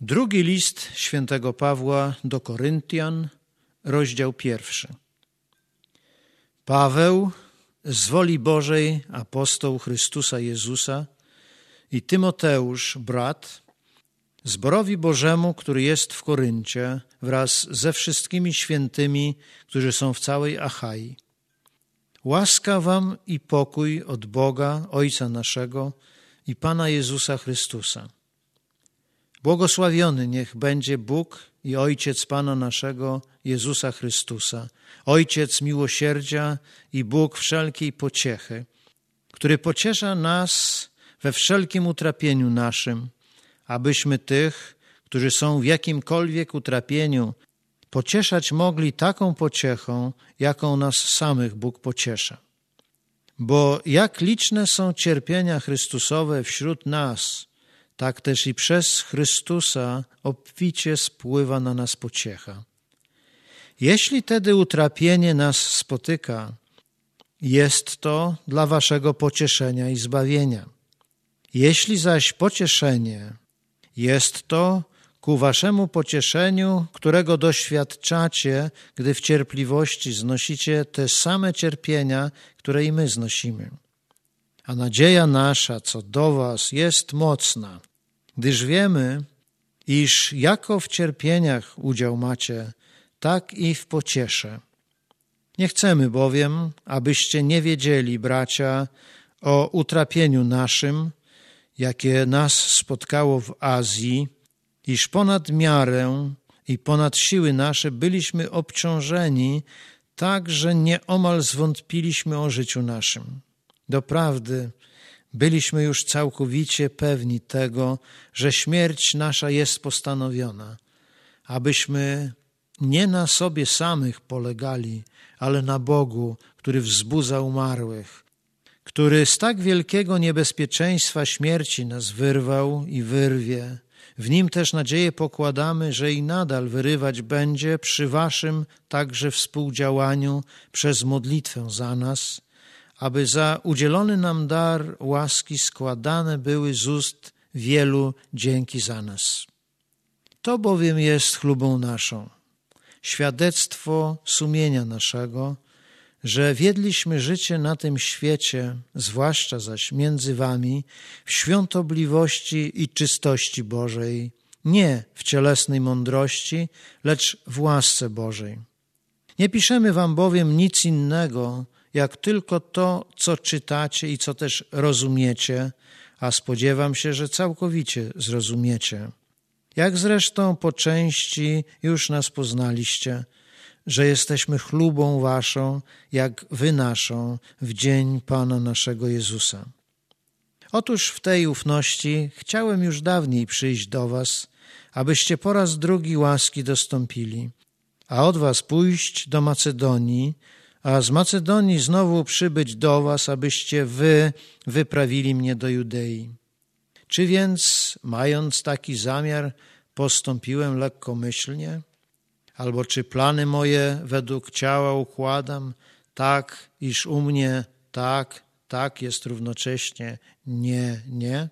Drugi list świętego Pawła do Koryntian, rozdział pierwszy. Paweł, z woli Bożej, apostoł Chrystusa Jezusa i Tymoteusz, brat, zborowi Bożemu, który jest w Koryncie, wraz ze wszystkimi świętymi, którzy są w całej Achai. Łaska wam i pokój od Boga, Ojca naszego i Pana Jezusa Chrystusa. Błogosławiony niech będzie Bóg i Ojciec Pana naszego Jezusa Chrystusa, Ojciec miłosierdzia i Bóg wszelkiej pociechy, który pociesza nas we wszelkim utrapieniu naszym, abyśmy tych, którzy są w jakimkolwiek utrapieniu, pocieszać mogli taką pociechą, jaką nas samych Bóg pociesza. Bo jak liczne są cierpienia Chrystusowe wśród nas, tak też i przez Chrystusa obficie spływa na nas pociecha. Jeśli tedy utrapienie nas spotyka, jest to dla waszego pocieszenia i zbawienia. Jeśli zaś pocieszenie jest to ku waszemu pocieszeniu, którego doświadczacie, gdy w cierpliwości znosicie te same cierpienia, które i my znosimy. A nadzieja nasza co do was jest mocna, gdyż wiemy, iż jako w cierpieniach udział macie, tak i w pociesze. Nie chcemy bowiem, abyście nie wiedzieli, bracia, o utrapieniu naszym, jakie nas spotkało w Azji, iż ponad miarę i ponad siły nasze byliśmy obciążeni, tak że nieomal zwątpiliśmy o życiu naszym. Doprawdy, byliśmy już całkowicie pewni tego, że śmierć nasza jest postanowiona, abyśmy nie na sobie samych polegali, ale na Bogu, który wzbudza umarłych, który z tak wielkiego niebezpieczeństwa śmierci nas wyrwał i wyrwie. W nim też nadzieję pokładamy, że i nadal wyrywać będzie przy Waszym także współdziałaniu przez modlitwę za nas, aby za udzielony nam dar łaski składane były z ust wielu dzięki za nas. To bowiem jest chlubą naszą, świadectwo sumienia naszego, że wiedliśmy życie na tym świecie, zwłaszcza zaś między wami, w świątobliwości i czystości Bożej, nie w cielesnej mądrości, lecz w łasce Bożej. Nie piszemy wam bowiem nic innego, jak tylko to, co czytacie i co też rozumiecie, a spodziewam się, że całkowicie zrozumiecie. Jak zresztą po części już nas poznaliście, że jesteśmy chlubą waszą, jak wy naszą, w dzień Pana naszego Jezusa. Otóż w tej ufności chciałem już dawniej przyjść do was, abyście po raz drugi łaski dostąpili, a od was pójść do Macedonii, a z Macedonii znowu przybyć do was, abyście wy wyprawili mnie do Judei. Czy więc, mając taki zamiar, postąpiłem lekkomyślnie? Albo czy plany moje według ciała układam tak, iż u mnie tak, tak jest równocześnie nie, nie?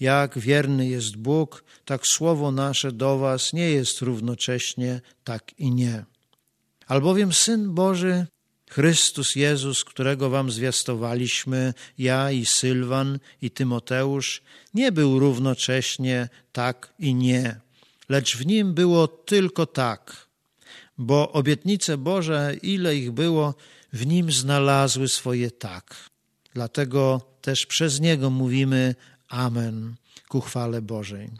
Jak wierny jest Bóg, tak słowo nasze do was nie jest równocześnie tak i nie. Albowiem Syn Boży, Chrystus Jezus, którego wam zwiastowaliśmy, ja i Sylwan i Tymoteusz, nie był równocześnie tak i nie, lecz w nim było tylko tak, bo obietnice Boże, ile ich było, w nim znalazły swoje tak. Dlatego też przez niego mówimy Amen ku chwale Bożej.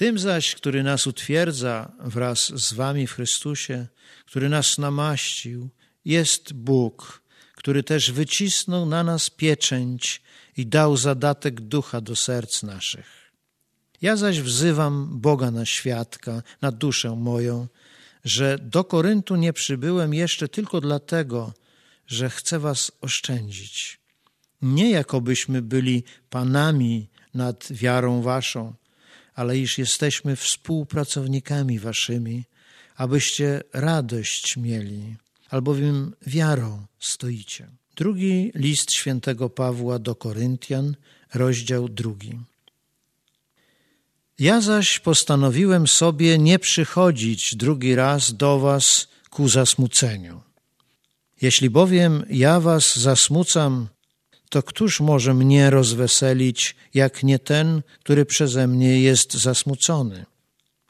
Tym zaś, który nas utwierdza wraz z wami w Chrystusie, który nas namaścił, jest Bóg, który też wycisnął na nas pieczęć i dał zadatek ducha do serc naszych. Ja zaś wzywam Boga na świadka, na duszę moją, że do Koryntu nie przybyłem jeszcze tylko dlatego, że chcę was oszczędzić. Nie jakobyśmy byli panami nad wiarą waszą, ale iż jesteśmy współpracownikami waszymi, abyście radość mieli, albowiem wiarą stoicie. Drugi list świętego Pawła do Koryntian, rozdział drugi. Ja zaś postanowiłem sobie nie przychodzić drugi raz do was ku zasmuceniu. Jeśli bowiem ja was zasmucam, to któż może mnie rozweselić, jak nie ten, który przeze mnie jest zasmucony?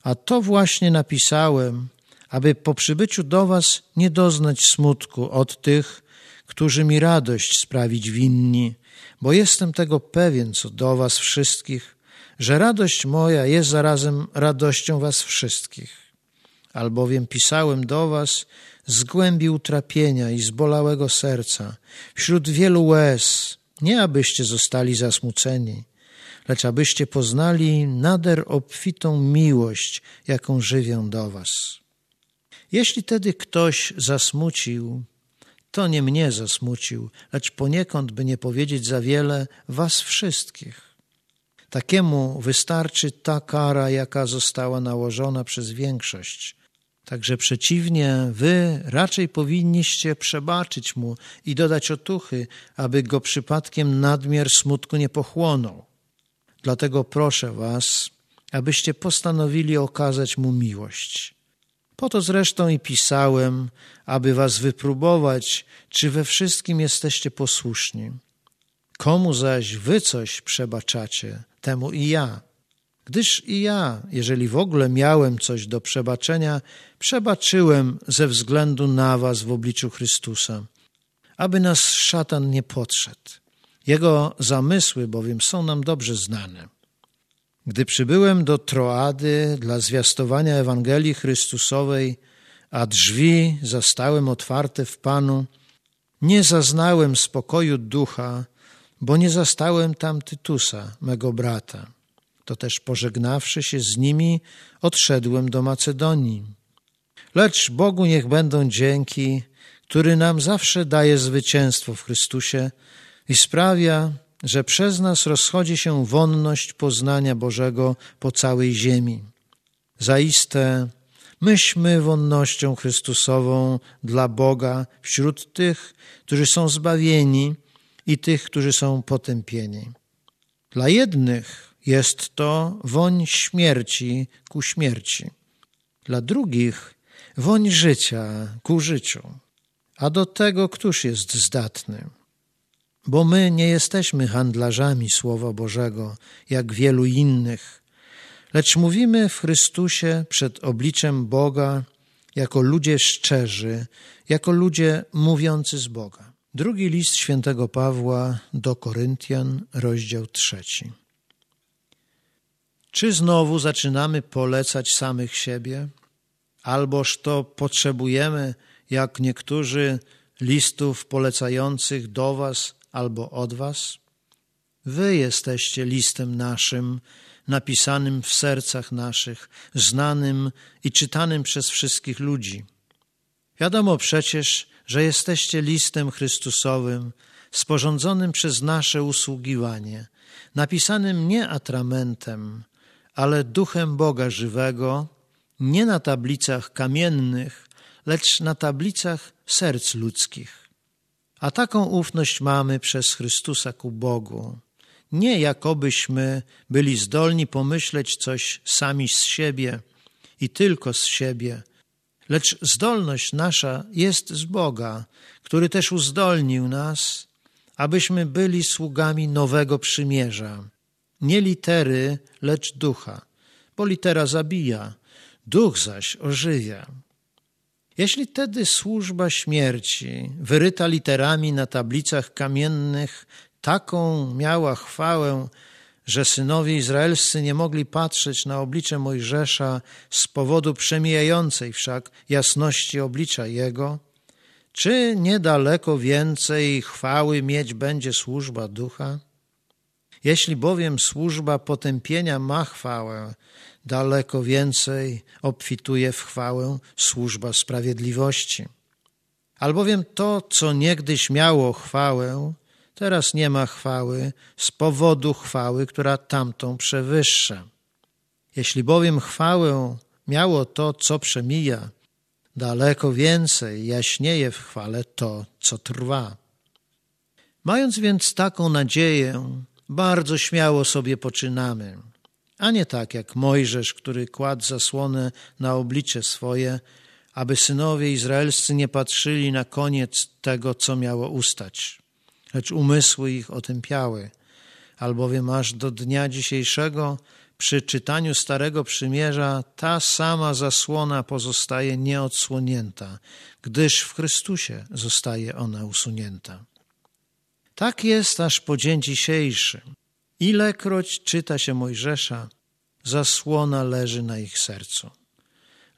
A to właśnie napisałem, aby po przybyciu do was nie doznać smutku od tych, którzy mi radość sprawić winni, bo jestem tego pewien co do was wszystkich, że radość moja jest zarazem radością was wszystkich. Albowiem pisałem do was z głębi utrapienia i zbolałego serca, wśród wielu łez, nie abyście zostali zasmuceni, lecz abyście poznali nader obfitą miłość, jaką żywię do was. Jeśli tedy ktoś zasmucił, to nie mnie zasmucił, lecz poniekąd, by nie powiedzieć za wiele, was wszystkich. Takiemu wystarczy ta kara, jaka została nałożona przez większość. Także przeciwnie, wy raczej powinniście przebaczyć mu i dodać otuchy, aby go przypadkiem nadmiar smutku nie pochłonął. Dlatego proszę was, abyście postanowili okazać mu miłość. Po to zresztą i pisałem, aby was wypróbować, czy we wszystkim jesteście posłuszni. Komu zaś wy coś przebaczacie, temu i ja. Gdyż i ja, jeżeli w ogóle miałem coś do przebaczenia, przebaczyłem ze względu na was w obliczu Chrystusa, aby nas szatan nie podszedł. Jego zamysły bowiem są nam dobrze znane. Gdy przybyłem do Troady dla zwiastowania Ewangelii Chrystusowej, a drzwi zastałem otwarte w Panu, nie zaznałem spokoju ducha, bo nie zastałem tam Tytusa, mego brata. To też pożegnawszy się z nimi, odszedłem do Macedonii. Lecz Bogu niech będą dzięki, który nam zawsze daje zwycięstwo w Chrystusie i sprawia, że przez nas rozchodzi się wonność poznania Bożego po całej ziemi. Zaiste myśmy wonnością Chrystusową dla Boga wśród tych, którzy są zbawieni i tych, którzy są potępieni. Dla jednych jest to woń śmierci ku śmierci, dla drugich woń życia ku życiu. A do tego któż jest zdatny? Bo my nie jesteśmy handlarzami Słowa Bożego, jak wielu innych, lecz mówimy w Chrystusie przed obliczem Boga jako ludzie szczerzy, jako ludzie mówiący z Boga. Drugi list świętego Pawła do Koryntian, rozdział trzeci. Czy znowu zaczynamy polecać samych siebie? Alboż to potrzebujemy, jak niektórzy, listów polecających do Was albo od Was? Wy jesteście listem naszym, napisanym w sercach naszych, znanym i czytanym przez wszystkich ludzi. Wiadomo przecież, że jesteście listem Chrystusowym, sporządzonym przez nasze usługiwanie, napisanym nie atramentem, ale duchem Boga żywego, nie na tablicach kamiennych, lecz na tablicach serc ludzkich. A taką ufność mamy przez Chrystusa ku Bogu. Nie jakobyśmy byli zdolni pomyśleć coś sami z siebie i tylko z siebie, lecz zdolność nasza jest z Boga, który też uzdolnił nas, abyśmy byli sługami nowego przymierza. Nie litery, lecz ducha, bo litera zabija, duch zaś ożywia. Jeśli tedy służba śmierci, wyryta literami na tablicach kamiennych, taką miała chwałę, że synowie izraelscy nie mogli patrzeć na oblicze Mojżesza z powodu przemijającej wszak jasności oblicza jego, czy niedaleko więcej chwały mieć będzie służba ducha? Jeśli bowiem służba potępienia ma chwałę, daleko więcej obfituje w chwałę służba sprawiedliwości. Albowiem to, co niegdyś miało chwałę, teraz nie ma chwały z powodu chwały, która tamtą przewyższa. Jeśli bowiem chwałę miało to, co przemija, daleko więcej jaśnieje w chwale to, co trwa. Mając więc taką nadzieję, bardzo śmiało sobie poczynamy a nie tak jak Mojżesz, który kładł zasłonę na oblicze swoje, aby synowie izraelscy nie patrzyli na koniec tego, co miało ustać, lecz umysły ich otępiały, albowiem aż do dnia dzisiejszego przy czytaniu Starego Przymierza ta sama zasłona pozostaje nieodsłonięta, gdyż w Chrystusie zostaje ona usunięta. Tak jest aż po dzień dzisiejszy. Ilekroć czyta się Mojżesza, zasłona leży na ich sercu.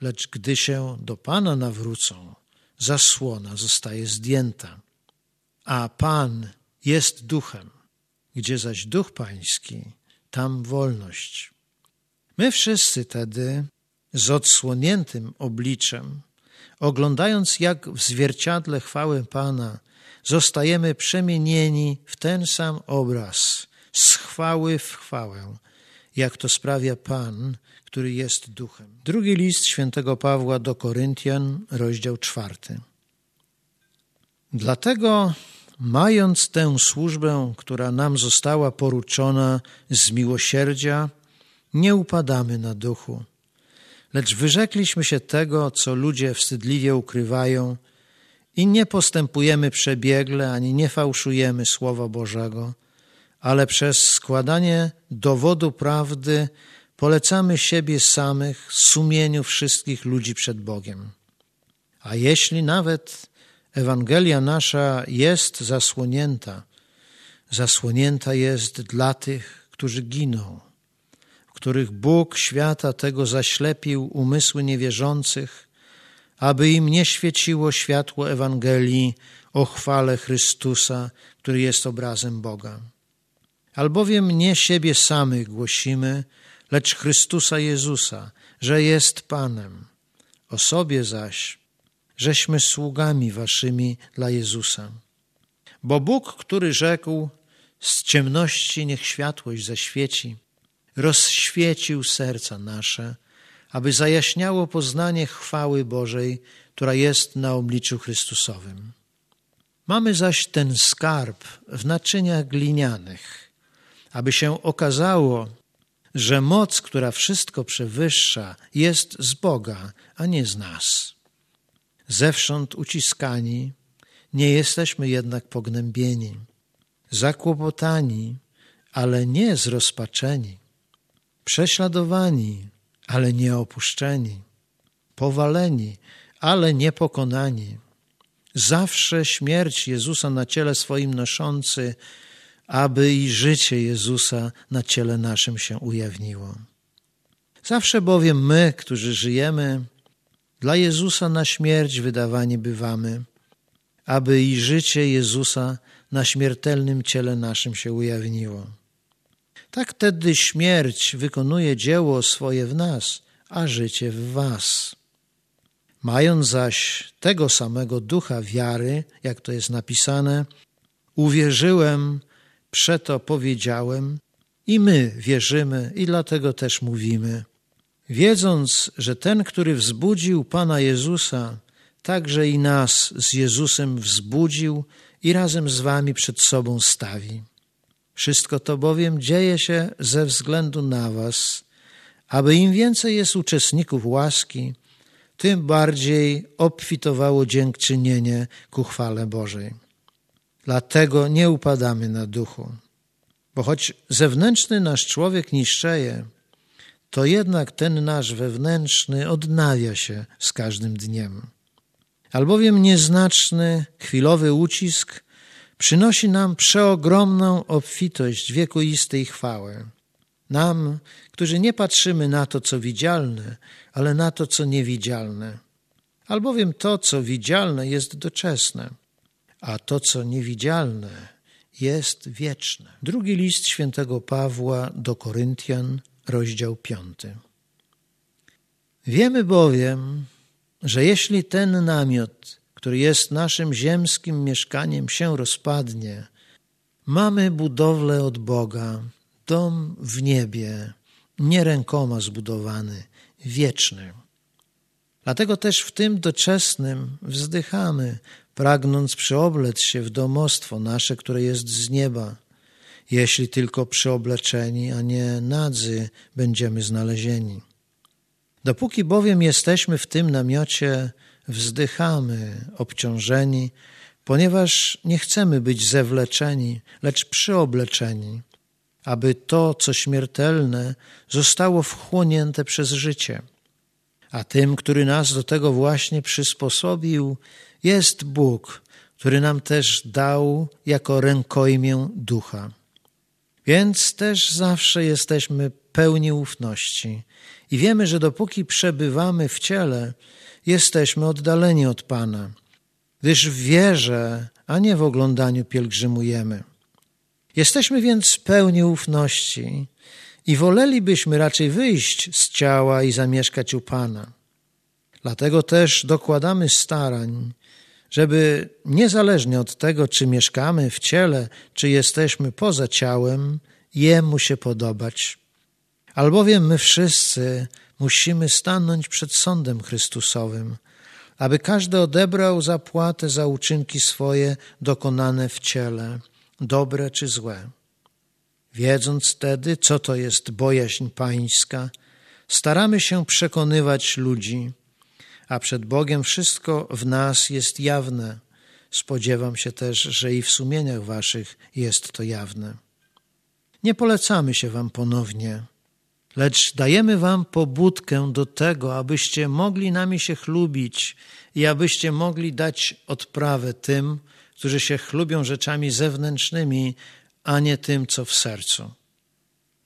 Lecz gdy się do Pana nawrócą, zasłona zostaje zdjęta. A Pan jest duchem, gdzie zaś duch pański, tam wolność. My wszyscy tedy z odsłoniętym obliczem, oglądając jak w zwierciadle chwały Pana, zostajemy przemienieni w ten sam obraz, z chwały w chwałę, jak to sprawia Pan, który jest duchem. Drugi list świętego Pawła do Koryntian, rozdział czwarty. Dlatego, mając tę służbę, która nam została poruczona z miłosierdzia, nie upadamy na duchu, lecz wyrzekliśmy się tego, co ludzie wstydliwie ukrywają i nie postępujemy przebiegle ani nie fałszujemy Słowa Bożego, ale przez składanie dowodu prawdy polecamy siebie samych sumieniu wszystkich ludzi przed Bogiem. A jeśli nawet Ewangelia nasza jest zasłonięta, zasłonięta jest dla tych, którzy giną których Bóg świata tego zaślepił umysły niewierzących, aby im nie świeciło światło Ewangelii o chwale Chrystusa, który jest obrazem Boga. Albowiem nie siebie samych głosimy, lecz Chrystusa Jezusa, że jest Panem. O sobie zaś, żeśmy sługami waszymi dla Jezusa. Bo Bóg, który rzekł, z ciemności niech światłość zaświeci, rozświecił serca nasze, aby zajaśniało poznanie chwały Bożej, która jest na obliczu Chrystusowym. Mamy zaś ten skarb w naczyniach glinianych, aby się okazało, że moc, która wszystko przewyższa, jest z Boga, a nie z nas. Zewsząd uciskani, nie jesteśmy jednak pognębieni, zakłopotani, ale nie zrozpaczeni, prześladowani, ale nie opuszczeni, powaleni, ale nie pokonani. Zawsze śmierć Jezusa na ciele swoim noszący, aby i życie Jezusa na ciele naszym się ujawniło. Zawsze bowiem my, którzy żyjemy, dla Jezusa na śmierć wydawani bywamy, aby i życie Jezusa na śmiertelnym ciele naszym się ujawniło. Tak tedy śmierć wykonuje dzieło swoje w nas, a życie w was. Mając zaś tego samego ducha wiary, jak to jest napisane, uwierzyłem, przeto powiedziałem, i my wierzymy, i dlatego też mówimy. Wiedząc, że ten, który wzbudził Pana Jezusa, także i nas z Jezusem wzbudził i razem z wami przed sobą stawi. Wszystko to bowiem dzieje się ze względu na Was, aby im więcej jest uczestników łaski, tym bardziej obfitowało dziękczynienie ku chwale Bożej. Dlatego nie upadamy na duchu, bo choć zewnętrzny nasz człowiek niszczeje, to jednak ten nasz wewnętrzny odnawia się z każdym dniem. Albowiem nieznaczny, chwilowy ucisk przynosi nam przeogromną obfitość wiekuistej chwały. Nam, którzy nie patrzymy na to, co widzialne, ale na to, co niewidzialne. Albowiem to, co widzialne, jest doczesne, a to, co niewidzialne, jest wieczne. Drugi list świętego Pawła do Koryntian, rozdział piąty. Wiemy bowiem, że jeśli ten namiot który jest naszym ziemskim mieszkaniem, się rozpadnie, mamy budowlę od Boga, dom w niebie, nie rękoma zbudowany, wieczny. Dlatego też w tym doczesnym wzdychamy, pragnąc przyoblec się w domostwo nasze, które jest z nieba, jeśli tylko przyobleczeni, a nie nadzy będziemy znalezieni. Dopóki bowiem jesteśmy w tym namiocie, wzdychamy, obciążeni, ponieważ nie chcemy być zewleczeni, lecz przyobleczeni, aby to, co śmiertelne, zostało wchłonięte przez życie. A tym, który nas do tego właśnie przysposobił, jest Bóg, który nam też dał jako rękojmię ducha. Więc też zawsze jesteśmy pełni ufności i wiemy, że dopóki przebywamy w ciele, jesteśmy oddaleni od Pana, gdyż w wierze, a nie w oglądaniu pielgrzymujemy. Jesteśmy więc pełni ufności i wolelibyśmy raczej wyjść z ciała i zamieszkać u Pana. Dlatego też dokładamy starań, żeby niezależnie od tego, czy mieszkamy w ciele, czy jesteśmy poza ciałem, Jemu się podobać. Albowiem my wszyscy musimy stanąć przed sądem Chrystusowym, aby każdy odebrał zapłatę za uczynki swoje dokonane w ciele, dobre czy złe. Wiedząc wtedy, co to jest bojaźń pańska, staramy się przekonywać ludzi, a przed Bogiem wszystko w nas jest jawne. Spodziewam się też, że i w sumieniach waszych jest to jawne. Nie polecamy się wam ponownie, lecz dajemy wam pobudkę do tego, abyście mogli nami się chlubić i abyście mogli dać odprawę tym, którzy się chlubią rzeczami zewnętrznymi, a nie tym, co w sercu.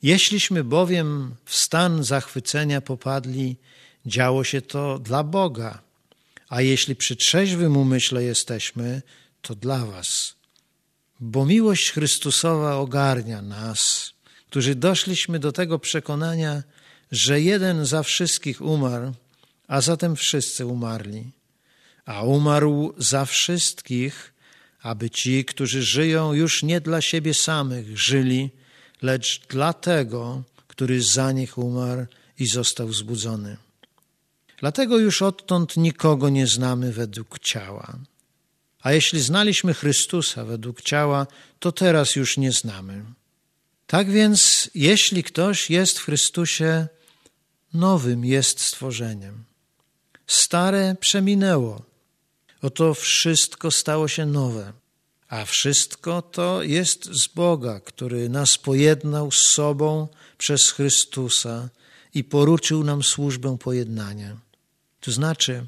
Jeśliśmy bowiem w stan zachwycenia popadli, działo się to dla Boga, a jeśli przy trzeźwym umyśle jesteśmy, to dla Was. Bo miłość Chrystusowa ogarnia nas, którzy doszliśmy do tego przekonania, że jeden za wszystkich umarł, a zatem wszyscy umarli. A umarł za wszystkich, aby ci, którzy żyją już nie dla siebie samych, żyli, lecz dla tego, który za nich umarł i został wzbudzony. Dlatego już odtąd nikogo nie znamy według ciała. A jeśli znaliśmy Chrystusa według ciała, to teraz już nie znamy. Tak więc, jeśli ktoś jest w Chrystusie, nowym jest stworzeniem. Stare przeminęło, oto wszystko stało się nowe, a wszystko to jest z Boga, który nas pojednał z sobą przez Chrystusa i poruczył nam służbę pojednania. To znaczy,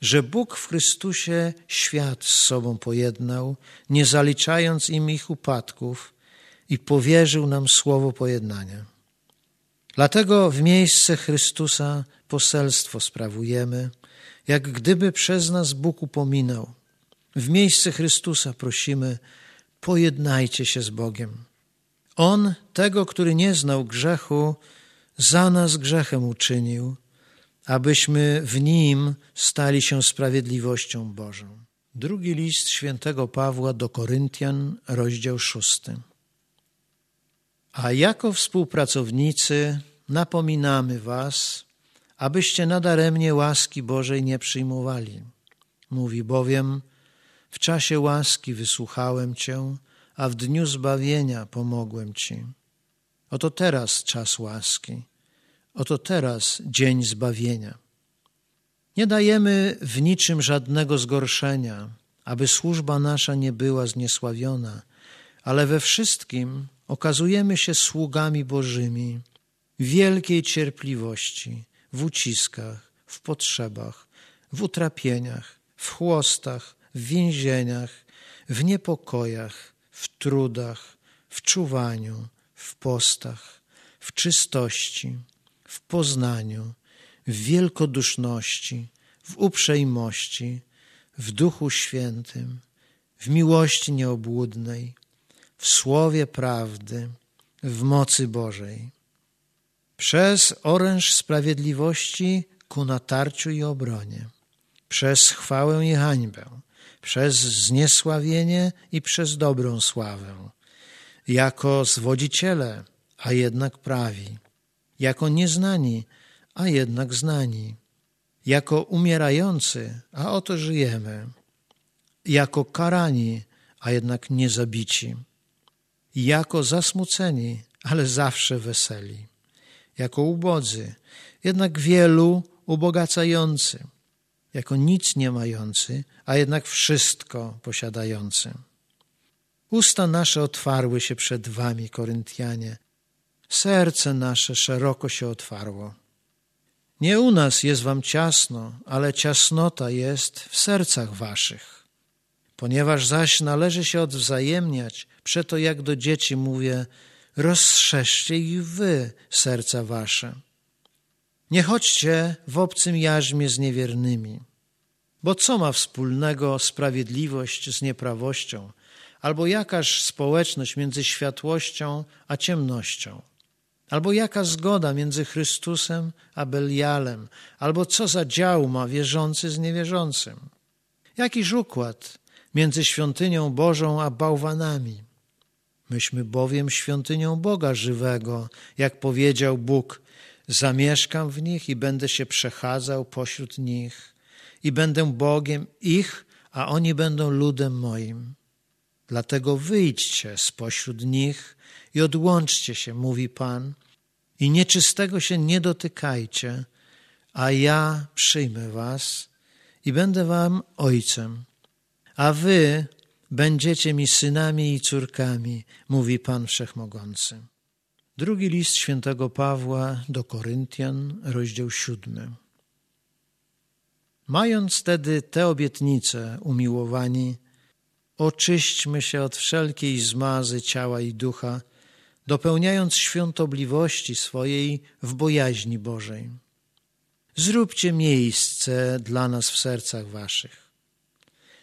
że Bóg w Chrystusie świat z sobą pojednał, nie zaliczając im ich upadków i powierzył nam słowo pojednania. Dlatego w miejsce Chrystusa poselstwo sprawujemy, jak gdyby przez nas Bóg upominał. W miejsce Chrystusa prosimy, pojednajcie się z Bogiem. On, tego, który nie znał grzechu, za nas grzechem uczynił, abyśmy w nim stali się sprawiedliwością Bożą. Drugi list świętego Pawła do Koryntian, rozdział szósty. A jako współpracownicy napominamy Was, abyście nadaremnie łaski Bożej nie przyjmowali. Mówi bowiem, w czasie łaski wysłuchałem Cię, a w dniu zbawienia pomogłem Ci. Oto teraz czas łaski Oto teraz dzień zbawienia. Nie dajemy w niczym żadnego zgorszenia, aby służba nasza nie była zniesławiona, ale we wszystkim okazujemy się sługami Bożymi, wielkiej cierpliwości, w uciskach, w potrzebach, w utrapieniach, w chłostach, w więzieniach, w niepokojach, w trudach, w czuwaniu, w postach, w czystości w poznaniu, w wielkoduszności, w uprzejmości, w Duchu Świętym, w miłości nieobłudnej, słowie prawdy, w mocy Bożej. Przez oręż sprawiedliwości ku natarciu i obronie, przez chwałę i hańbę, przez zniesławienie i przez dobrą sławę, jako zwodziciele, a jednak prawi. Jako nieznani, a jednak znani, jako umierający, a oto żyjemy, jako karani, a jednak nie zabici, jako zasmuceni, ale zawsze weseli, jako ubodzy, jednak wielu ubogacający, jako nic nie mający, a jednak wszystko posiadający. Usta nasze otwarły się przed wami, Koryntianie. Serce nasze szeroko się otwarło. Nie u nas jest wam ciasno, ale ciasnota jest w sercach waszych. Ponieważ zaś należy się odwzajemniać, przeto jak do dzieci mówię, rozszerzcie i wy serca wasze. Nie chodźcie w obcym jarzmie z niewiernymi, bo co ma wspólnego sprawiedliwość z nieprawością, albo jakaż społeczność między światłością a ciemnością? Albo jaka zgoda między Chrystusem a Belialem, albo co za dział ma wierzący z niewierzącym? Jakiż układ między świątynią Bożą a bałwanami? Myśmy bowiem świątynią Boga żywego, jak powiedział Bóg, zamieszkam w nich i będę się przechadzał pośród nich i będę Bogiem ich, a oni będą ludem moim. Dlatego wyjdźcie spośród nich i odłączcie się, mówi Pan, i nieczystego się nie dotykajcie, a ja przyjmę was i będę wam ojcem, a wy będziecie mi synami i córkami, mówi Pan Wszechmogący. Drugi list świętego Pawła do Koryntian, rozdział siódmy. Mając tedy te obietnice, umiłowani, oczyśćmy się od wszelkiej zmazy ciała i ducha, dopełniając świątobliwości swojej w bojaźni Bożej. Zróbcie miejsce dla nas w sercach waszych.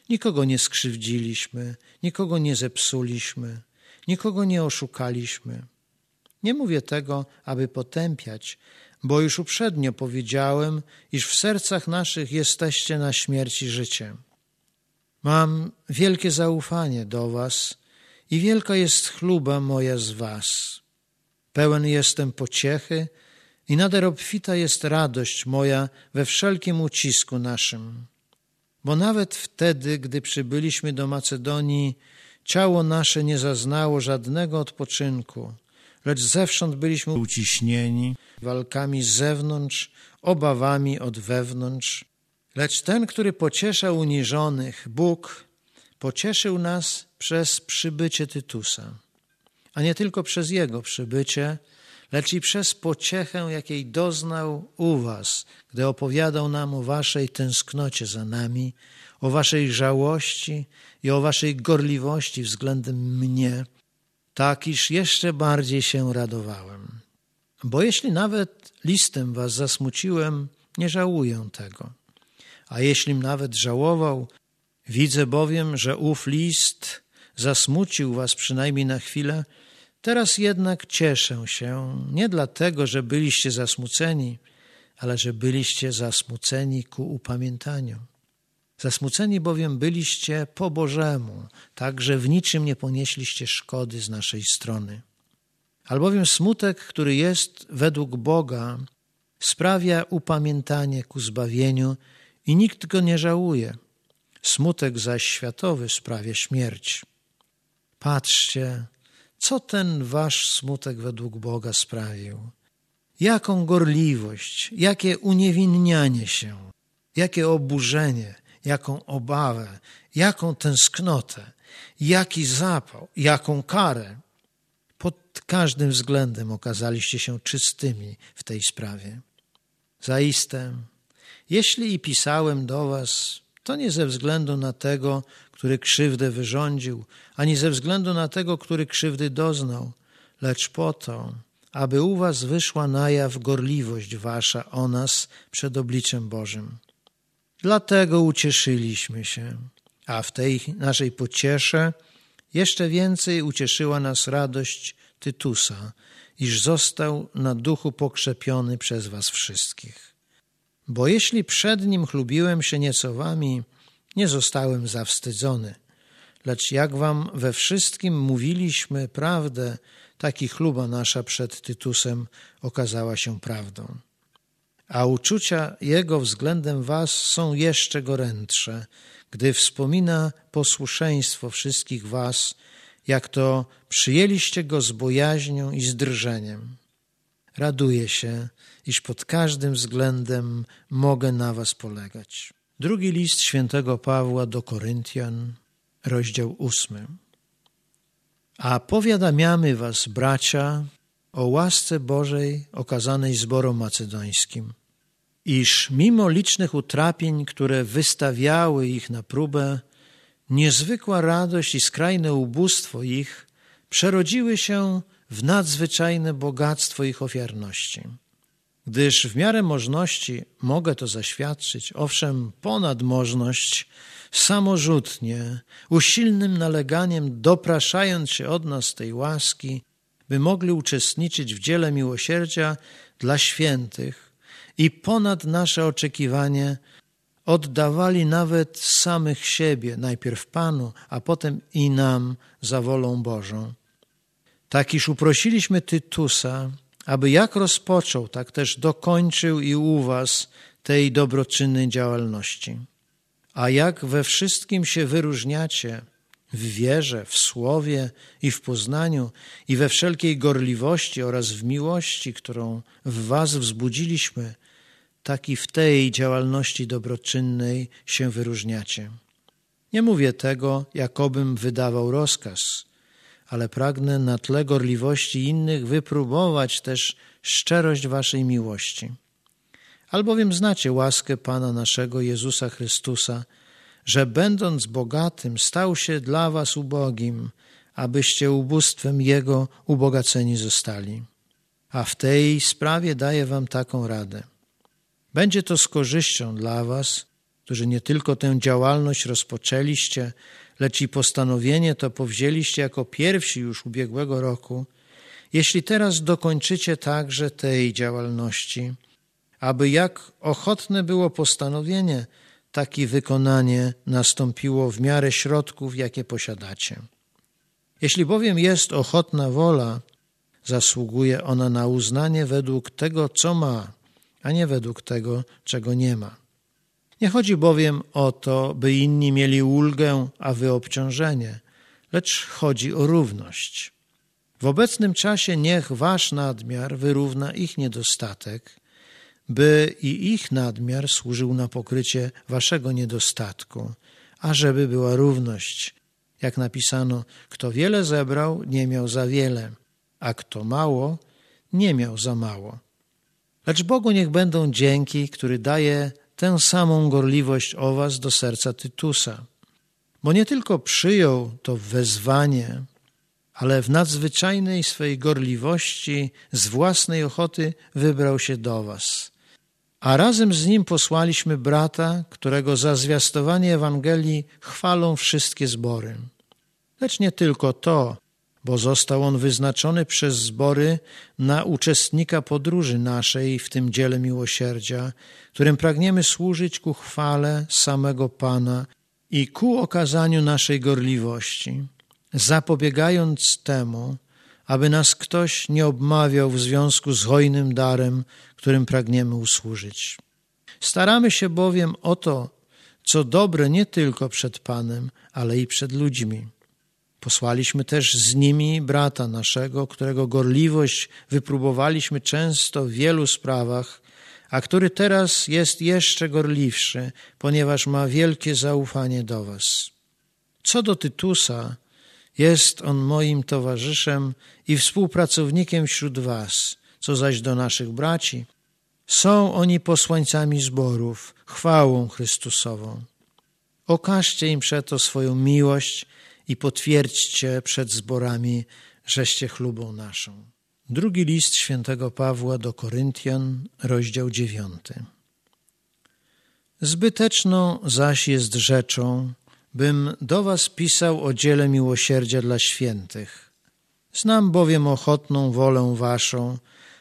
Nikogo nie skrzywdziliśmy, nikogo nie zepsuliśmy, nikogo nie oszukaliśmy. Nie mówię tego, aby potępiać, bo już uprzednio powiedziałem, iż w sercach naszych jesteście na śmierć i życie. Mam wielkie zaufanie do Was i wielka jest chluba moja z Was. Pełen jestem pociechy i nader obfita jest radość moja we wszelkim ucisku naszym. Bo nawet wtedy, gdy przybyliśmy do Macedonii, ciało nasze nie zaznało żadnego odpoczynku, lecz zewsząd byliśmy uciśnieni walkami z zewnątrz, obawami od wewnątrz. Lecz ten, który pociesza uniżonych, Bóg, pocieszył nas przez przybycie Tytusa, a nie tylko przez jego przybycie, lecz i przez pociechę, jakiej doznał u was, gdy opowiadał nam o waszej tęsknocie za nami, o waszej żałości i o waszej gorliwości względem mnie, tak iż jeszcze bardziej się radowałem. Bo jeśli nawet listem was zasmuciłem, nie żałuję tego. A jeślim nawet żałował, widzę bowiem, że ów list zasmucił was przynajmniej na chwilę, teraz jednak cieszę się nie dlatego, że byliście zasmuceni, ale że byliście zasmuceni ku upamiętaniu. Zasmuceni bowiem byliście po Bożemu, tak że w niczym nie ponieśliście szkody z naszej strony. Albowiem smutek, który jest według Boga, sprawia upamiętanie ku zbawieniu i nikt go nie żałuje. Smutek zaś światowy sprawia śmierć. Patrzcie, co ten wasz smutek według Boga sprawił. Jaką gorliwość, jakie uniewinnianie się, jakie oburzenie, jaką obawę, jaką tęsknotę, jaki zapał, jaką karę. Pod każdym względem okazaliście się czystymi w tej sprawie. Zaiste, jeśli i pisałem do was, to nie ze względu na tego, który krzywdę wyrządził, ani ze względu na tego, który krzywdy doznał, lecz po to, aby u was wyszła na jaw gorliwość wasza o nas przed obliczem Bożym. Dlatego ucieszyliśmy się, a w tej naszej pociesze jeszcze więcej ucieszyła nas radość Tytusa, iż został na duchu pokrzepiony przez was wszystkich. Bo jeśli przed nim chlubiłem się nieco wami, nie zostałem zawstydzony, lecz jak wam we wszystkim mówiliśmy prawdę, taki chluba nasza przed Tytusem okazała się prawdą a uczucia Jego względem Was są jeszcze gorętsze, gdy wspomina posłuszeństwo wszystkich Was jak to przyjęliście go z bojaźnią i z drżeniem. Raduję się, iż pod każdym względem mogę na was polegać. Drugi list świętego Pawła do Koryntian, rozdział ósmy. A powiadamiamy was, bracia, o łasce Bożej okazanej zborom macedońskim, iż mimo licznych utrapień, które wystawiały ich na próbę, niezwykła radość i skrajne ubóstwo ich przerodziły się w nadzwyczajne bogactwo ich ofiarności. Gdyż w miarę możności mogę to zaświadczyć, owszem, ponad możność, samorzutnie, usilnym naleganiem dopraszając się od nas tej łaski, by mogli uczestniczyć w dziele miłosierdzia dla świętych i ponad nasze oczekiwanie oddawali nawet samych siebie, najpierw Panu, a potem i nam za wolą Bożą. Tak iż uprosiliśmy Tytusa, aby jak rozpoczął, tak też dokończył i u was tej dobroczynnej działalności. A jak we wszystkim się wyróżniacie, w wierze, w słowie i w poznaniu, i we wszelkiej gorliwości oraz w miłości, którą w was wzbudziliśmy, tak i w tej działalności dobroczynnej się wyróżniacie. Nie mówię tego, jakobym wydawał rozkaz, ale pragnę na tle gorliwości innych wypróbować też szczerość waszej miłości. Albowiem znacie łaskę Pana naszego Jezusa Chrystusa, że będąc bogatym stał się dla was ubogim, abyście ubóstwem Jego ubogaceni zostali. A w tej sprawie daję wam taką radę. Będzie to z korzyścią dla was, którzy nie tylko tę działalność rozpoczęliście, lecz i postanowienie to powzięliście jako pierwsi już ubiegłego roku, jeśli teraz dokończycie także tej działalności, aby jak ochotne było postanowienie, tak i wykonanie nastąpiło w miarę środków, jakie posiadacie. Jeśli bowiem jest ochotna wola, zasługuje ona na uznanie według tego, co ma, a nie według tego, czego nie ma. Nie chodzi bowiem o to, by inni mieli ulgę, a wy obciążenie, lecz chodzi o równość. W obecnym czasie niech wasz nadmiar wyrówna ich niedostatek, by i ich nadmiar służył na pokrycie waszego niedostatku, ażeby była równość. Jak napisano, kto wiele zebrał, nie miał za wiele, a kto mało, nie miał za mało. Lecz Bogu niech będą dzięki, który daje tę samą gorliwość o was do serca Tytusa, bo nie tylko przyjął to wezwanie, ale w nadzwyczajnej swej gorliwości z własnej ochoty wybrał się do was. A razem z nim posłaliśmy brata, którego za zwiastowanie Ewangelii chwalą wszystkie zbory. Lecz nie tylko to, bo został on wyznaczony przez zbory na uczestnika podróży naszej w tym dziele miłosierdzia, którym pragniemy służyć ku chwale samego Pana i ku okazaniu naszej gorliwości, zapobiegając temu, aby nas ktoś nie obmawiał w związku z hojnym darem, którym pragniemy usłużyć. Staramy się bowiem o to, co dobre nie tylko przed Panem, ale i przed ludźmi. Posłaliśmy też z nimi brata naszego, którego gorliwość wypróbowaliśmy często w wielu sprawach, a który teraz jest jeszcze gorliwszy, ponieważ ma wielkie zaufanie do Was. Co do Tytusa, jest on moim towarzyszem i współpracownikiem wśród Was, co zaś do naszych braci, są oni posłańcami zborów, chwałą Chrystusową. Okażcie im przeto swoją miłość i potwierdźcie przed zborami, żeście chlubą naszą. Drugi list świętego Pawła do Koryntian, rozdział dziewiąty. Zbyteczną zaś jest rzeczą, bym do was pisał o dziele miłosierdzia dla świętych. Znam bowiem ochotną wolę waszą,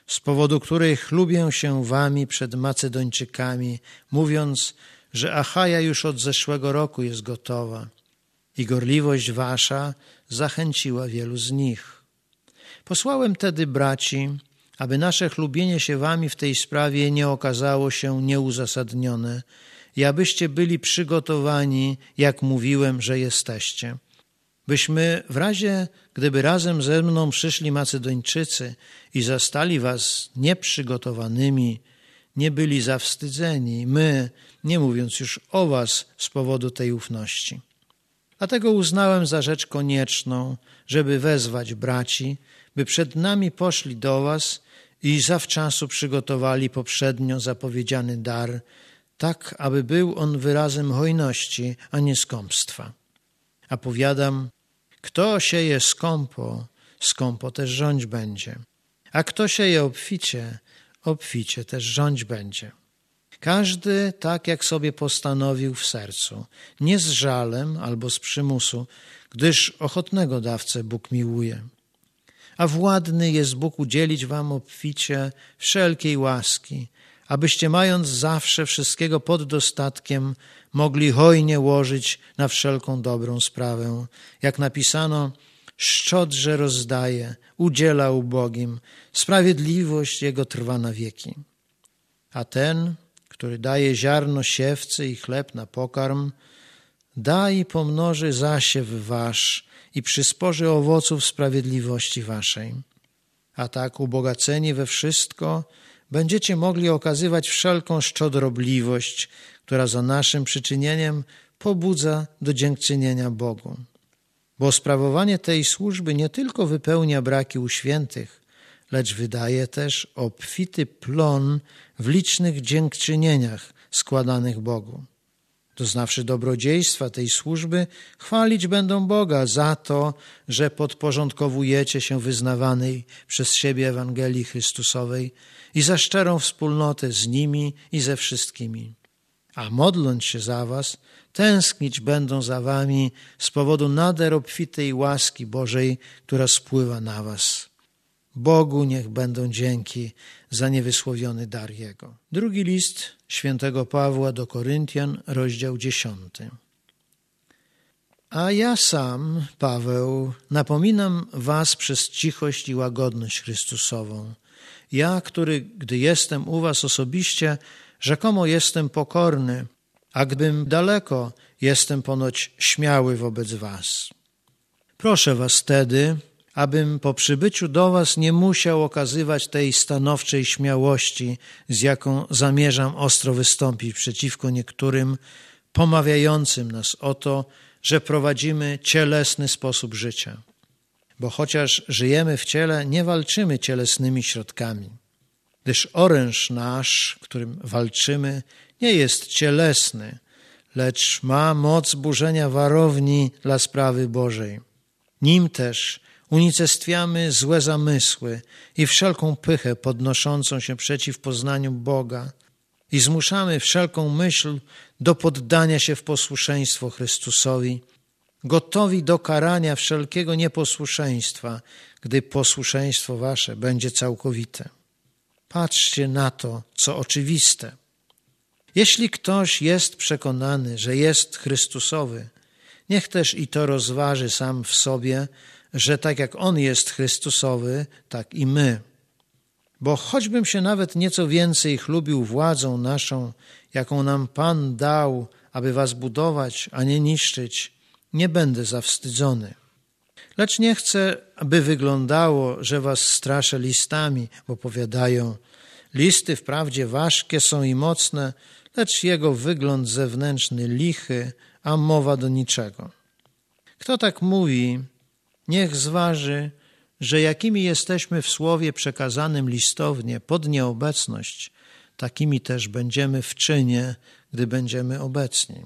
z powodu której chlubię się wami przed Macedończykami, mówiąc, że Achaja już od zeszłego roku jest gotowa i gorliwość wasza zachęciła wielu z nich. Posłałem tedy braci, aby nasze chlubienie się wami w tej sprawie nie okazało się nieuzasadnione i abyście byli przygotowani, jak mówiłem, że jesteście. byśmy w razie, gdyby razem ze mną przyszli Macedończycy i zastali was nieprzygotowanymi, nie byli zawstydzeni, my, nie mówiąc już o was z powodu tej ufności. Dlatego uznałem za rzecz konieczną, żeby wezwać braci, by przed nami poszli do was i zawczasu przygotowali poprzednio zapowiedziany dar, tak aby był on wyrazem hojności, a nie skąpstwa. A powiadam, kto sieje skąpo, skąpo też rządź będzie, a kto sieje obficie, obficie też rządź będzie. Każdy tak, jak sobie postanowił w sercu, nie z żalem albo z przymusu, gdyż ochotnego dawcę Bóg miłuje. A władny jest Bóg udzielić wam obficie wszelkiej łaski, abyście mając zawsze wszystkiego pod dostatkiem, mogli hojnie łożyć na wszelką dobrą sprawę. Jak napisano, szczodrze rozdaje, udziela ubogim, sprawiedliwość Jego trwa na wieki. A ten, który daje ziarno siewcy i chleb na pokarm, da i pomnoży zasiew wasz i przysporzy owoców sprawiedliwości waszej. A tak ubogaceni we wszystko, będziecie mogli okazywać wszelką szczodrobliwość, która za naszym przyczynieniem pobudza do dziękczynienia Bogu. Bo sprawowanie tej służby nie tylko wypełnia braki u świętych, lecz wydaje też obfity plon w licznych dziękczynieniach składanych Bogu. Doznawszy dobrodziejstwa tej służby, chwalić będą Boga za to, że podporządkowujecie się wyznawanej przez siebie Ewangelii Chrystusowej i za szczerą wspólnotę z nimi i ze wszystkimi. A modląc się za was, tęsknić będą za wami z powodu nader obfitej łaski Bożej, która spływa na was. Bogu niech będą dzięki za niewysłowiony dar Jego. Drugi list świętego Pawła do Koryntian, rozdział dziesiąty. A ja sam, Paweł, napominam was przez cichość i łagodność Chrystusową. Ja, który, gdy jestem u was osobiście, rzekomo jestem pokorny, a gdybym daleko, jestem ponoć śmiały wobec was. Proszę was wtedy, abym po przybyciu do Was nie musiał okazywać tej stanowczej śmiałości, z jaką zamierzam ostro wystąpić przeciwko niektórym pomawiającym nas o to, że prowadzimy cielesny sposób życia. Bo chociaż żyjemy w ciele, nie walczymy cielesnymi środkami, gdyż oręż nasz, którym walczymy, nie jest cielesny, lecz ma moc burzenia warowni dla sprawy Bożej. Nim też unicestwiamy złe zamysły i wszelką pychę podnoszącą się przeciw poznaniu Boga i zmuszamy wszelką myśl do poddania się w posłuszeństwo Chrystusowi, gotowi do karania wszelkiego nieposłuszeństwa, gdy posłuszeństwo wasze będzie całkowite. Patrzcie na to, co oczywiste. Jeśli ktoś jest przekonany, że jest Chrystusowy, niech też i to rozważy sam w sobie, że tak jak On jest Chrystusowy, tak i my. Bo choćbym się nawet nieco więcej chlubił władzą naszą, jaką nam Pan dał, aby was budować, a nie niszczyć, nie będę zawstydzony. Lecz nie chcę, aby wyglądało, że was straszę listami, bo powiadają, listy wprawdzie ważkie są i mocne, lecz jego wygląd zewnętrzny lichy, a mowa do niczego. Kto tak mówi, Niech zważy, że jakimi jesteśmy w słowie przekazanym listownie pod nieobecność, takimi też będziemy w czynie, gdy będziemy obecni.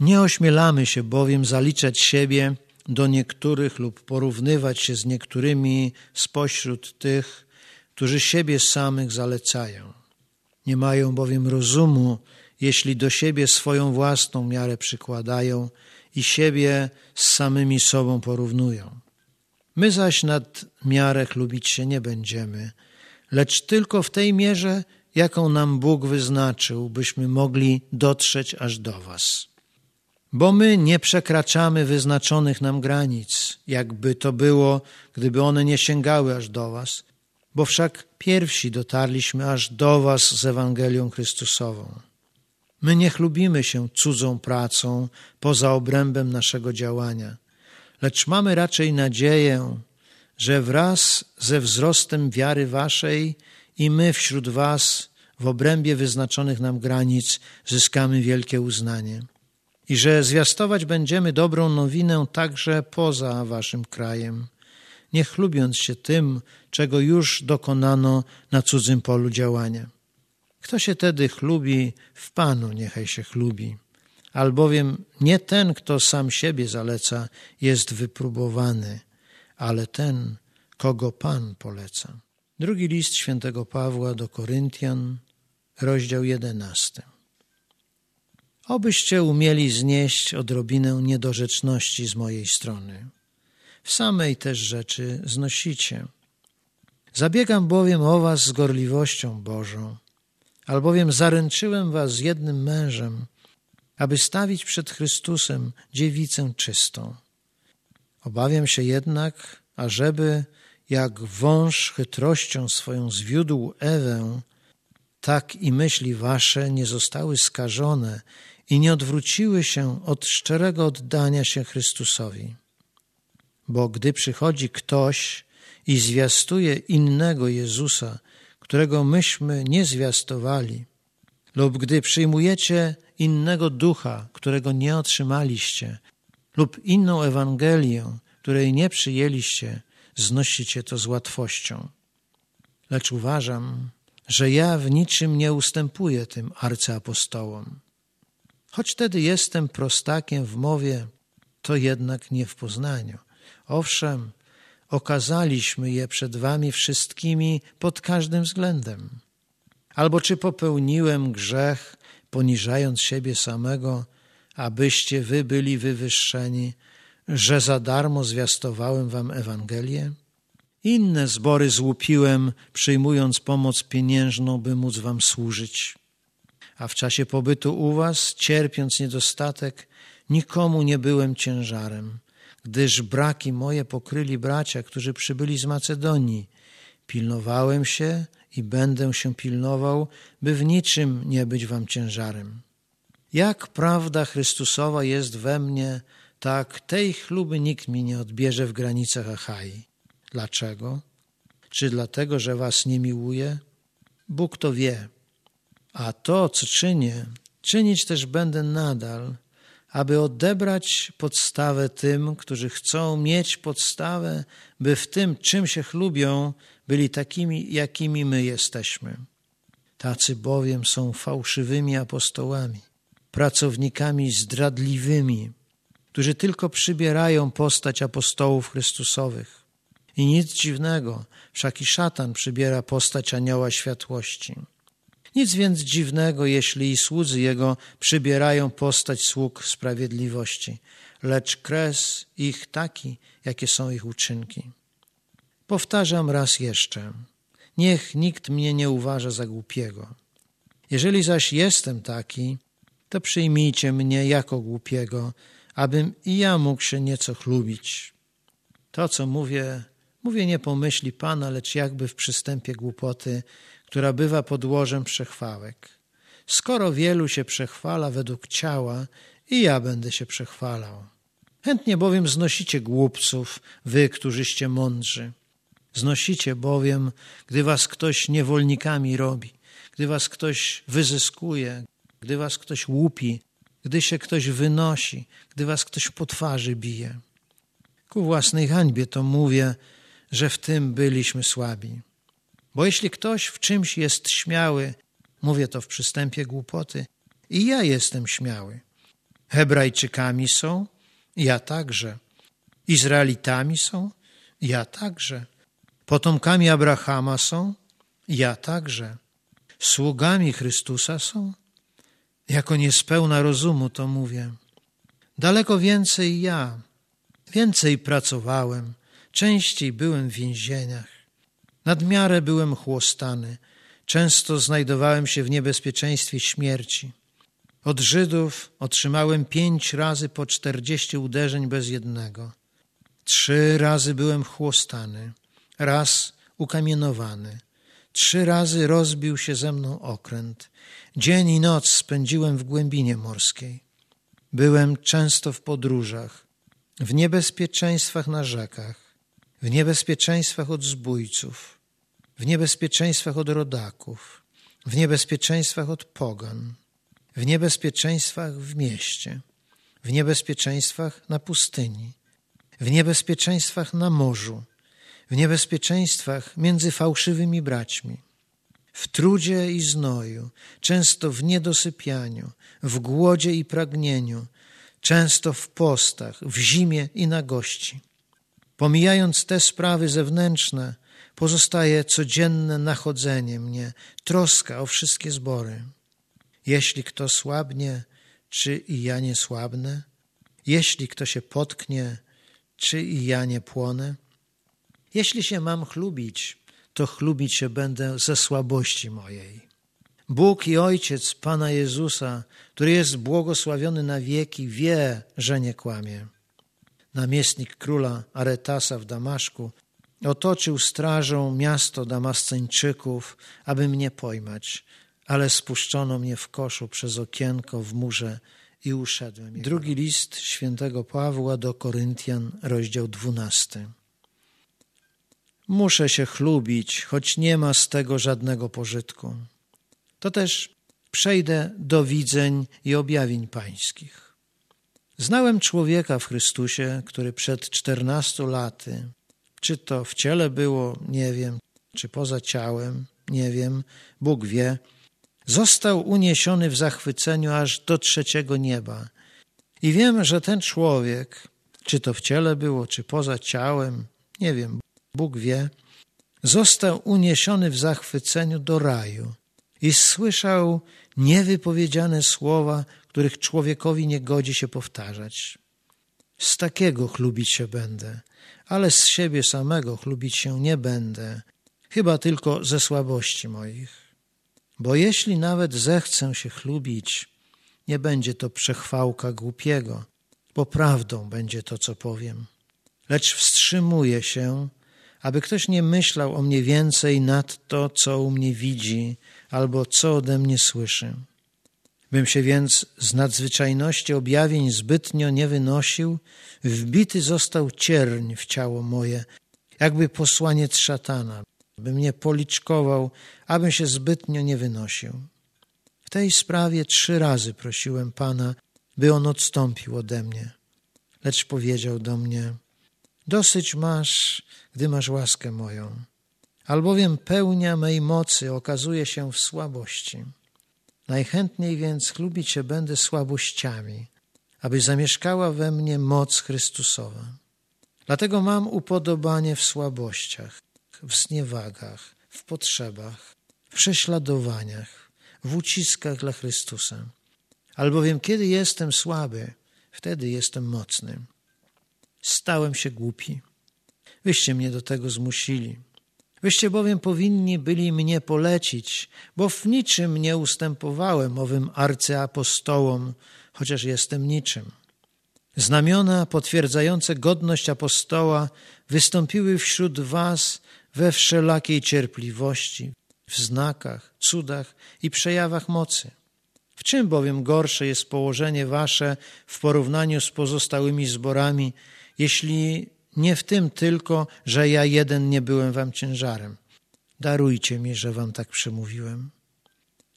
Nie ośmielamy się bowiem zaliczać siebie do niektórych lub porównywać się z niektórymi spośród tych, którzy siebie samych zalecają. Nie mają bowiem rozumu, jeśli do siebie swoją własną miarę przykładają i siebie z samymi sobą porównują. My zaś nad miarę chlubić się nie będziemy, lecz tylko w tej mierze, jaką nam Bóg wyznaczył, byśmy mogli dotrzeć aż do Was. Bo my nie przekraczamy wyznaczonych nam granic, jakby to było, gdyby one nie sięgały aż do Was, bo wszak pierwsi dotarliśmy aż do Was z Ewangelią Chrystusową. My nie chlubimy się cudzą pracą poza obrębem naszego działania, lecz mamy raczej nadzieję, że wraz ze wzrostem wiary waszej i my wśród was w obrębie wyznaczonych nam granic zyskamy wielkie uznanie i że zwiastować będziemy dobrą nowinę także poza waszym krajem, nie chlubiąc się tym, czego już dokonano na cudzym polu działania. Kto się tedy chlubi, w Panu niechaj się chlubi, albowiem nie ten, kto sam siebie zaleca, jest wypróbowany, ale ten, kogo Pan poleca. Drugi list świętego Pawła do Koryntian, rozdział jedenasty. Obyście umieli znieść odrobinę niedorzeczności z mojej strony. W samej też rzeczy znosicie. Zabiegam bowiem o was z gorliwością Bożą, albowiem zaręczyłem was z jednym mężem, aby stawić przed Chrystusem dziewicę czystą. Obawiam się jednak, ażeby jak wąż chytrością swoją zwiódł Ewę, tak i myśli wasze nie zostały skażone i nie odwróciły się od szczerego oddania się Chrystusowi. Bo gdy przychodzi ktoś i zwiastuje innego Jezusa, którego myśmy nie zwiastowali, lub gdy przyjmujecie innego ducha, którego nie otrzymaliście, lub inną Ewangelię, której nie przyjęliście, znosicie to z łatwością. Lecz uważam, że ja w niczym nie ustępuję tym arcyapostołom. Choć wtedy jestem prostakiem w mowie, to jednak nie w poznaniu. Owszem, okazaliśmy je przed wami wszystkimi pod każdym względem. Albo czy popełniłem grzech, poniżając siebie samego, abyście wy byli wywyższeni, że za darmo zwiastowałem wam Ewangelię? Inne zbory złupiłem, przyjmując pomoc pieniężną, by móc wam służyć. A w czasie pobytu u was, cierpiąc niedostatek, nikomu nie byłem ciężarem, gdyż braki moje pokryli bracia, którzy przybyli z Macedonii. Pilnowałem się i będę się pilnował, by w niczym nie być wam ciężarem. Jak prawda Chrystusowa jest we mnie, tak tej chluby nikt mi nie odbierze w granicach Achai. Dlaczego? Czy dlatego, że was nie miłuje? Bóg to wie. A to, co czynię, czynić też będę nadal, aby odebrać podstawę tym, którzy chcą mieć podstawę, by w tym, czym się chlubią, byli takimi, jakimi my jesteśmy. Tacy bowiem są fałszywymi apostołami, pracownikami zdradliwymi, którzy tylko przybierają postać apostołów Chrystusowych. I nic dziwnego, wszak i szatan przybiera postać anioła światłości. Nic więc dziwnego, jeśli i słudzy jego przybierają postać sług sprawiedliwości, lecz kres ich taki, jakie są ich uczynki. Powtarzam raz jeszcze, niech nikt mnie nie uważa za głupiego. Jeżeli zaś jestem taki, to przyjmijcie mnie jako głupiego, abym i ja mógł się nieco chlubić. To, co mówię, mówię nie pomyśli Pana, lecz jakby w przystępie głupoty, która bywa podłożem przechwałek. Skoro wielu się przechwala według ciała, i ja będę się przechwalał. Chętnie bowiem znosicie głupców, wy, którzyście mądrzy. Znosicie bowiem, gdy was ktoś niewolnikami robi, gdy was ktoś wyzyskuje, gdy was ktoś łupi, gdy się ktoś wynosi, gdy was ktoś po twarzy bije. Ku własnej hańbie to mówię, że w tym byliśmy słabi. Bo jeśli ktoś w czymś jest śmiały, mówię to w przystępie głupoty, i ja jestem śmiały. Hebrajczykami są, ja także. Izraelitami są, ja także. Potomkami Abrahama są, ja także. Sługami Chrystusa są, jako niespełna rozumu to mówię. Daleko więcej ja, więcej pracowałem, częściej byłem w więzieniach. Nadmiarę byłem chłostany, często znajdowałem się w niebezpieczeństwie śmierci. Od Żydów otrzymałem pięć razy po czterdzieści uderzeń bez jednego. Trzy razy byłem chłostany, raz ukamienowany. Trzy razy rozbił się ze mną okręt. Dzień i noc spędziłem w głębinie morskiej. Byłem często w podróżach. w niebezpieczeństwach na rzekach, w niebezpieczeństwach od zbójców, w niebezpieczeństwach od rodaków, w niebezpieczeństwach od pogan, w niebezpieczeństwach w mieście, w niebezpieczeństwach na pustyni, w niebezpieczeństwach na morzu, w niebezpieczeństwach między fałszywymi braćmi, w trudzie i znoju, często w niedosypianiu, w głodzie i pragnieniu, często w postach, w zimie i nagości. Pomijając te sprawy zewnętrzne, pozostaje codzienne nachodzenie mnie, troska o wszystkie zbory. Jeśli kto słabnie, czy i ja nie słabnę? Jeśli kto się potknie, czy i ja nie płonę? Jeśli się mam chlubić, to chlubić się będę ze słabości mojej. Bóg i Ojciec Pana Jezusa, który jest błogosławiony na wieki, wie, że nie kłamie. Namiestnik króla Aretasa w Damaszku otoczył strażą miasto Damasceńczyków, aby mnie pojmać, ale spuszczono mnie w koszu przez okienko w murze i uszedłem. Drugi list świętego Pawła do Koryntian, rozdział dwunasty. Muszę się chlubić, choć nie ma z tego żadnego pożytku. To też przejdę do widzeń i objawień pańskich. Znałem człowieka w Chrystusie, który przed czternastu laty, czy to w ciele było, nie wiem, czy poza ciałem, nie wiem, Bóg wie, został uniesiony w zachwyceniu aż do trzeciego nieba. I wiem, że ten człowiek, czy to w ciele było, czy poza ciałem, nie wiem, Bóg wie, został uniesiony w zachwyceniu do raju i słyszał niewypowiedziane słowa, których człowiekowi nie godzi się powtarzać. Z takiego chlubić się będę, ale z siebie samego chlubić się nie będę, chyba tylko ze słabości moich. Bo jeśli nawet zechcę się chlubić, nie będzie to przechwałka głupiego, bo prawdą będzie to, co powiem. Lecz wstrzymuję się, aby ktoś nie myślał o mnie więcej nad to, co u mnie widzi albo co ode mnie słyszy. Bym się więc z nadzwyczajności objawień zbytnio nie wynosił, wbity został cierń w ciało moje, jakby posłaniec szatana, by mnie policzkował, abym się zbytnio nie wynosił. W tej sprawie trzy razy prosiłem Pana, by On odstąpił ode mnie. Lecz powiedział do mnie, dosyć masz, gdy masz łaskę moją, albowiem pełnia mej mocy okazuje się w słabości. Najchętniej więc chlubić się będę słabościami, aby zamieszkała we mnie moc Chrystusowa. Dlatego mam upodobanie w słabościach, w zniewagach, w potrzebach, w prześladowaniach, w uciskach dla Chrystusa. Albowiem kiedy jestem słaby, wtedy jestem mocny. Stałem się głupi. Wyście mnie do tego zmusili. Wyście bowiem powinni byli mnie polecić, bo w niczym nie ustępowałem owym arcyapostołom, chociaż jestem niczym. Znamiona potwierdzające godność apostoła wystąpiły wśród was we wszelakiej cierpliwości, w znakach, cudach i przejawach mocy. W czym bowiem gorsze jest położenie wasze w porównaniu z pozostałymi zborami, jeśli nie w tym tylko, że ja jeden nie byłem wam ciężarem. Darujcie mi, że wam tak przemówiłem.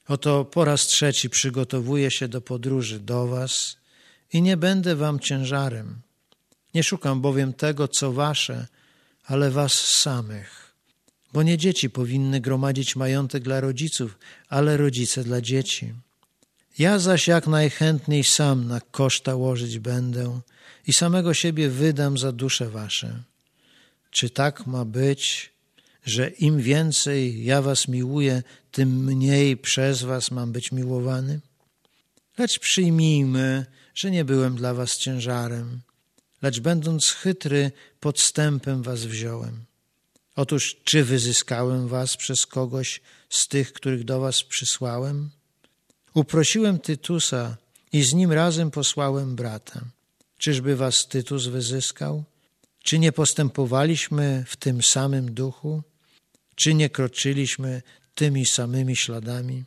Oto po raz trzeci przygotowuję się do podróży do was i nie będę wam ciężarem. Nie szukam bowiem tego, co wasze, ale was samych. Bo nie dzieci powinny gromadzić majątek dla rodziców, ale rodzice dla dzieci. Ja zaś jak najchętniej sam na koszta łożyć będę i samego siebie wydam za dusze wasze. Czy tak ma być, że im więcej ja was miłuję, tym mniej przez was mam być miłowany? Lecz przyjmijmy, że nie byłem dla was ciężarem, lecz będąc chytry, podstępem was wziąłem. Otóż, czy wyzyskałem was przez kogoś z tych, których do was przysłałem? Uprosiłem Tytusa i z nim razem posłałem brata. Czyżby was Tytus wyzyskał? Czy nie postępowaliśmy w tym samym duchu? Czy nie kroczyliśmy tymi samymi śladami?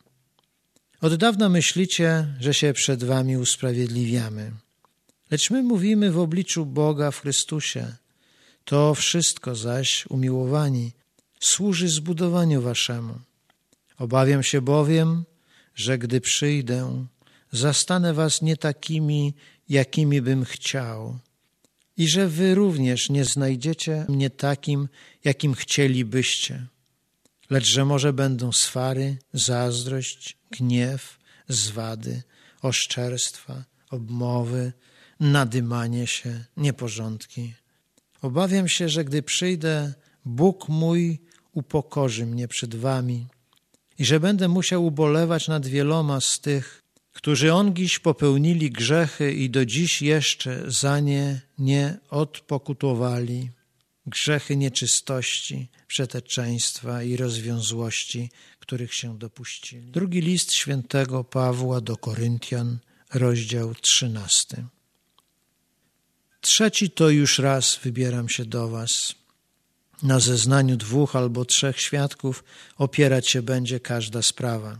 Od dawna myślicie, że się przed wami usprawiedliwiamy. lecz my mówimy w obliczu Boga w Chrystusie. To wszystko zaś, umiłowani, służy zbudowaniu waszemu. Obawiam się bowiem, że gdy przyjdę, zastanę was nie takimi, jakimi bym chciał, i że wy również nie znajdziecie mnie takim, jakim chcielibyście, lecz że może będą swary, zazdrość, gniew, zwady, oszczerstwa, obmowy, nadymanie się, nieporządki. Obawiam się, że gdy przyjdę, Bóg mój upokorzy mnie przed wami i że będę musiał ubolewać nad wieloma z tych, którzy ongiś popełnili grzechy i do dziś jeszcze za nie nie odpokutowali. Grzechy nieczystości, przeteczeństwa i rozwiązłości, których się dopuścili. Drugi list świętego Pawła do Koryntian, rozdział trzynasty. Trzeci to już raz wybieram się do Was. Na zeznaniu dwóch albo trzech świadków opierać się będzie każda sprawa.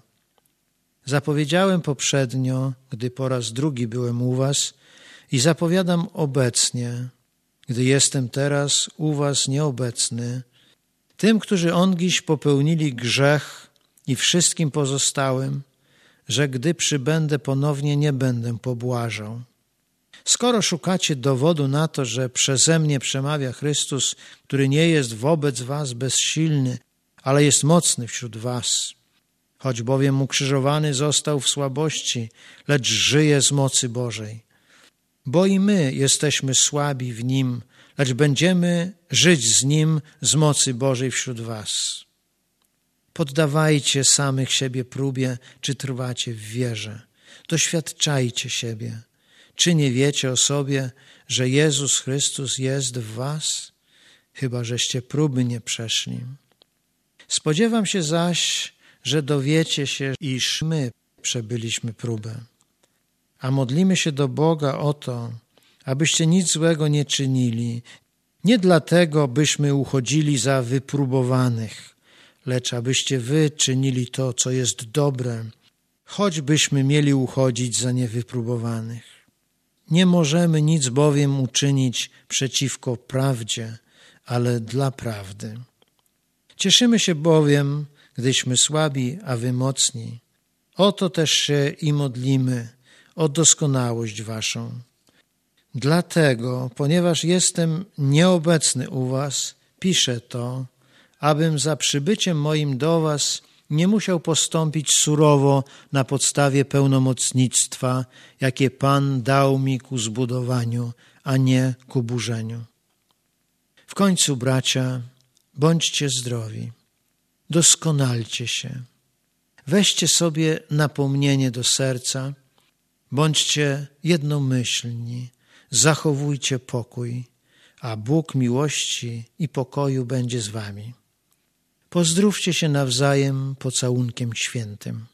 Zapowiedziałem poprzednio, gdy po raz drugi byłem u Was, i zapowiadam obecnie, gdy jestem teraz u Was nieobecny, tym, którzy ongiś popełnili grzech i wszystkim pozostałym, że gdy przybędę ponownie, nie będę pobłażał. Skoro szukacie dowodu na to, że przeze mnie przemawia Chrystus, który nie jest wobec was bezsilny, ale jest mocny wśród was, choć bowiem ukrzyżowany został w słabości, lecz żyje z mocy Bożej. Bo i my jesteśmy słabi w Nim, lecz będziemy żyć z Nim z mocy Bożej wśród was. Poddawajcie samych siebie próbie, czy trwacie w wierze. Doświadczajcie siebie. Czy nie wiecie o sobie, że Jezus Chrystus jest w was? Chyba żeście próby nie przeszli. Spodziewam się zaś, że dowiecie się, iż my przebyliśmy próbę. A modlimy się do Boga o to, abyście nic złego nie czynili, nie dlatego, byśmy uchodzili za wypróbowanych, lecz abyście wy czynili to, co jest dobre, choćbyśmy mieli uchodzić za niewypróbowanych. Nie możemy nic bowiem uczynić przeciwko prawdzie, ale dla prawdy. Cieszymy się bowiem, gdyśmy słabi, a wy mocni. Oto też się i modlimy o doskonałość waszą. Dlatego, ponieważ jestem nieobecny u was, piszę to, abym za przybyciem moim do was nie musiał postąpić surowo na podstawie pełnomocnictwa, jakie Pan dał mi ku zbudowaniu, a nie ku burzeniu. W końcu, bracia, bądźcie zdrowi, doskonalcie się, weźcie sobie napomnienie do serca, bądźcie jednomyślni, zachowujcie pokój, a Bóg miłości i pokoju będzie z wami. Pozdrówcie się nawzajem pocałunkiem świętym.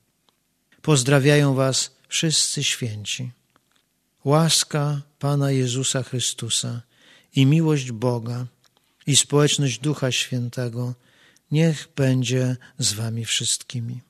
Pozdrawiają Was wszyscy święci. Łaska Pana Jezusa Chrystusa i miłość Boga i społeczność Ducha Świętego niech będzie z Wami wszystkimi.